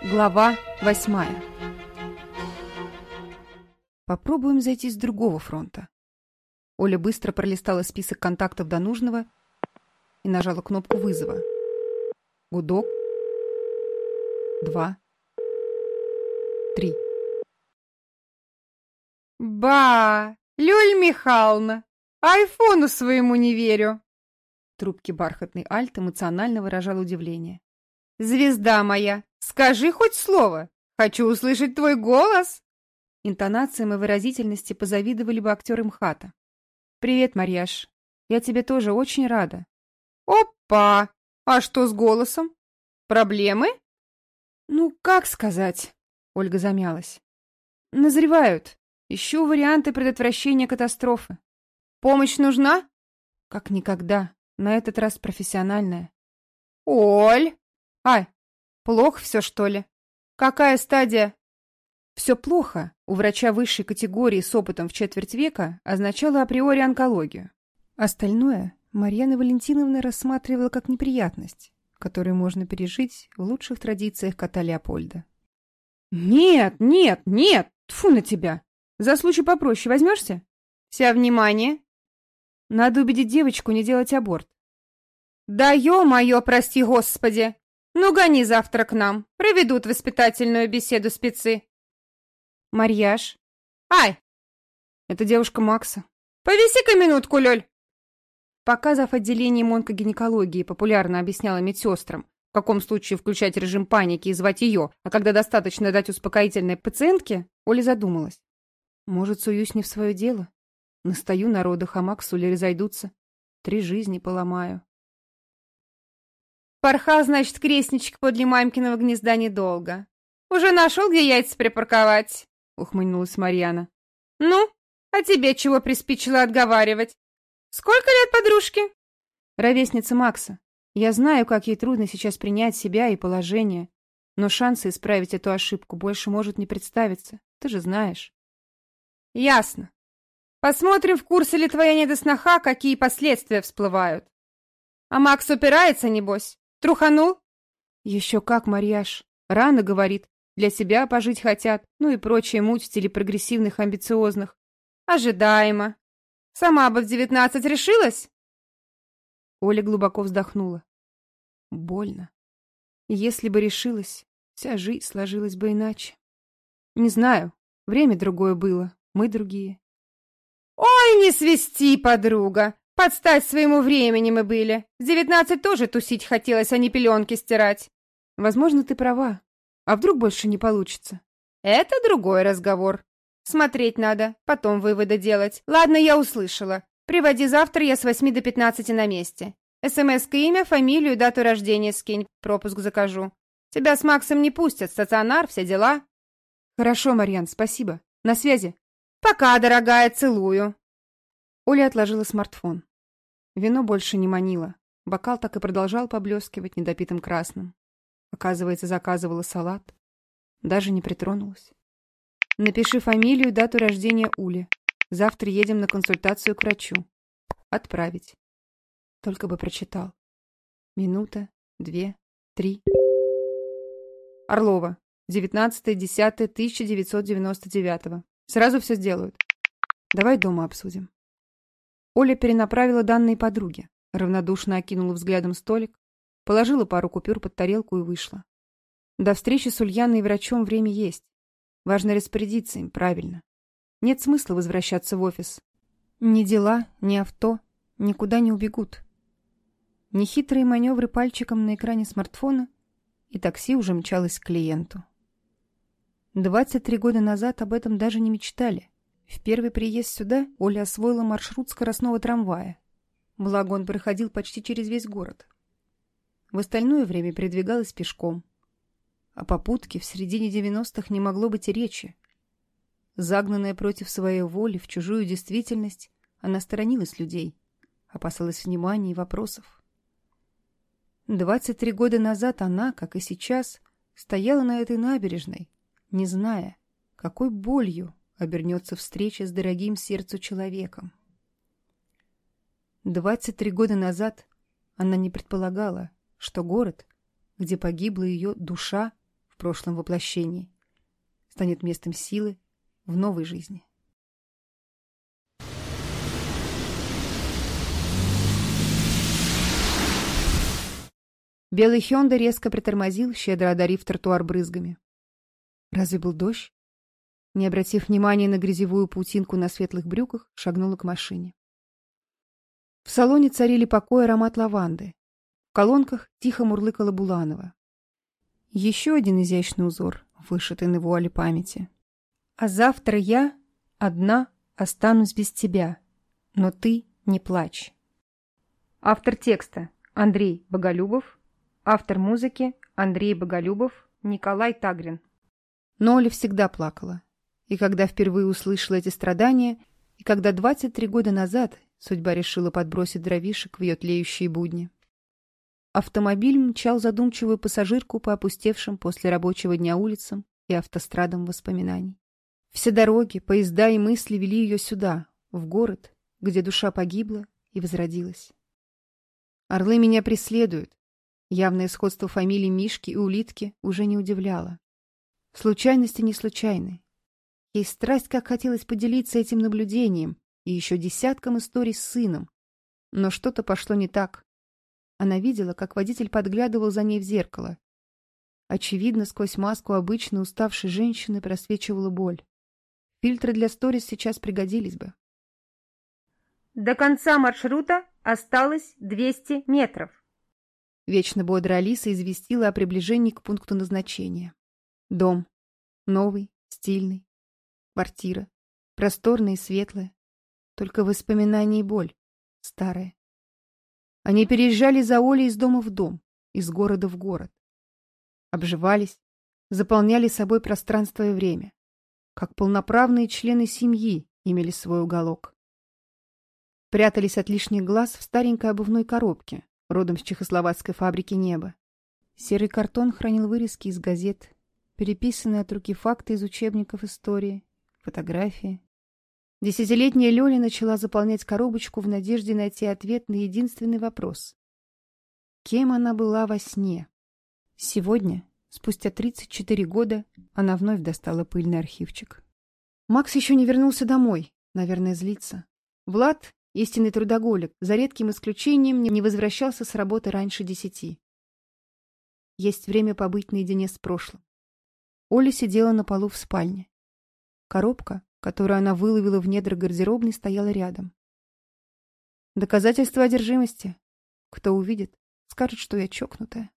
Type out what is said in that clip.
Глава 8. Попробуем зайти с другого фронта. Оля быстро пролистала список контактов до нужного и нажала кнопку вызова. Гудок. Два. Три. «Ба! Люль Михайловна! Айфону своему не верю!» Трубки бархатной альт эмоционально выражал удивление. «Звезда моя, скажи хоть слово! Хочу услышать твой голос!» Интонациям и выразительности позавидовали бы актеры МХАТа. «Привет, Марьяш. Я тебе тоже очень рада». «Опа! А что с голосом? Проблемы?» «Ну, как сказать?» — Ольга замялась. «Назревают. Ищу варианты предотвращения катастрофы». «Помощь нужна?» «Как никогда. На этот раз профессиональная». «Оль!» А, плохо все, что ли? Какая стадия? Все плохо у врача высшей категории с опытом в четверть века означало априори онкологию. Остальное Марьяна Валентиновна рассматривала как неприятность, которую можно пережить в лучших традициях кота Леопольда. «Нет, нет, нет! Тфу на тебя! За случай попроще возьмешься? Вся внимание! Надо убедить девочку не делать аборт. «Да ё-моё, прости господи! Ну, гони завтра к нам. Проведут воспитательную беседу спецы. Марьяж. Ай! Это девушка Макса. повеси ка минутку, Лёль. Показав отделение монкогинекологии, популярно объясняла медсестрам, в каком случае включать режим паники и звать ее, а когда достаточно дать успокоительной пациентке, Оля задумалась. Может, суюсь не в свое дело? Настаю на родах, а Максу ли? Три жизни поломаю. Пархал, значит, крестничек подле мамкиного гнезда недолго. Уже нашел, где яйца припарковать?» — ухмыльнулась Марьяна. «Ну, а тебе чего приспичило отговаривать? Сколько лет подружке?» «Ровесница Макса. Я знаю, как ей трудно сейчас принять себя и положение, но шансы исправить эту ошибку больше может не представиться. Ты же знаешь». «Ясно. Посмотрим, в курсе ли твоя недосноха, какие последствия всплывают. А Макс упирается, небось?» Труханул? Еще как, Марьяш. Рано, говорит. Для себя пожить хотят, ну и прочие мучители прогрессивных амбициозных. Ожидаемо. Сама бы в девятнадцать решилась? Оля глубоко вздохнула. Больно. Если бы решилась, вся жизнь сложилась бы иначе. Не знаю, время другое было, мы другие. «Ой, не свисти, подруга! Подстать своему времени мы были. В девятнадцать тоже тусить хотелось, а не пеленки стирать. Возможно, ты права. А вдруг больше не получится? Это другой разговор. Смотреть надо, потом выводы делать. Ладно, я услышала. Приводи завтра, я с восьми до пятнадцати на месте. СМС-ка имя, фамилию, дату рождения скинь, пропуск закажу. Тебя с Максом не пустят, стационар, все дела. Хорошо, Марьян, спасибо. На связи. Пока, дорогая, целую. Оля отложила смартфон. Вино больше не манило. Бокал так и продолжал поблескивать недопитым красным. Оказывается, заказывала салат. Даже не притронулась. Напиши фамилию, дату рождения Ули. Завтра едем на консультацию к врачу. Отправить. Только бы прочитал. Минута, две, три. Орлова. 19.10.1999. Сразу все сделают. Давай дома обсудим. Оля перенаправила данные подруге, равнодушно окинула взглядом столик, положила пару купюр под тарелку и вышла. До встречи с Ульяной и врачом время есть. Важно распорядиться им правильно. Нет смысла возвращаться в офис. Ни дела, ни авто никуда не убегут. Нехитрые маневры пальчиком на экране смартфона, и такси уже мчалось к клиенту. 23 года назад об этом даже не мечтали. В первый приезд сюда Оля освоила маршрут скоростного трамвая. Благо он проходил почти через весь город. В остальное время передвигалась пешком. О попутке в середине 90-х не могло быть и речи. Загнанная против своей воли в чужую действительность, она сторонилась людей, опасалась внимания и вопросов. 23 года назад она, как и сейчас, стояла на этой набережной, не зная, какой болью обернется встреча с дорогим сердцу человеком. 23 года назад она не предполагала, что город, где погибла ее душа в прошлом воплощении, станет местом силы в новой жизни. Белый Хёнда резко притормозил, щедро одарив тротуар брызгами. Разве был дождь? не обратив внимания на грязевую паутинку на светлых брюках, шагнула к машине. В салоне царили покой аромат лаванды. В колонках тихо мурлыкала Буланова. Еще один изящный узор, вышитый на вуале памяти. «А завтра я одна останусь без тебя, но ты не плачь». Автор текста Андрей Боголюбов, автор музыки Андрей Боголюбов, Николай Тагрин. Но Оля всегда плакала. И когда впервые услышала эти страдания, и когда 23 года назад судьба решила подбросить дровишек в ее тлеющие будни. Автомобиль мчал задумчивую пассажирку по опустевшим после рабочего дня улицам и автострадам воспоминаний. Все дороги, поезда и мысли вели ее сюда, в город, где душа погибла и возродилась. Орлы меня преследуют. Явное сходство фамилий Мишки и Улитки уже не удивляло. Случайности не случайны, Ей страсть как хотелось поделиться этим наблюдением и еще десятком историй с сыном. Но что-то пошло не так. Она видела, как водитель подглядывал за ней в зеркало. Очевидно, сквозь маску обычно уставшей женщины просвечивала боль. Фильтры для сторис сейчас пригодились бы. До конца маршрута осталось 200 метров. Вечно бодрая Алиса известила о приближении к пункту назначения. Дом. Новый, стильный, Квартира. Просторная и светлая. Только воспоминания и боль. Старая. Они переезжали за Олей из дома в дом, из города в город. Обживались, заполняли собой пространство и время. Как полноправные члены семьи имели свой уголок. Прятались от лишних глаз в старенькой обувной коробке, родом с чехословацкой фабрики неба. Серый картон хранил вырезки из газет, переписанные от руки факты из учебников истории, фотографии. Десятилетняя Лёля начала заполнять коробочку в надежде найти ответ на единственный вопрос. Кем она была во сне? Сегодня, спустя 34 года, она вновь достала пыльный архивчик. Макс еще не вернулся домой, наверное, злится. Влад, истинный трудоголик, за редким исключением не возвращался с работы раньше десяти. Есть время побыть наедине с прошлым. Оля сидела на полу в спальне. Коробка, которую она выловила в недр гардеробной, стояла рядом. Доказательство одержимости. Кто увидит, скажет, что я чокнутая.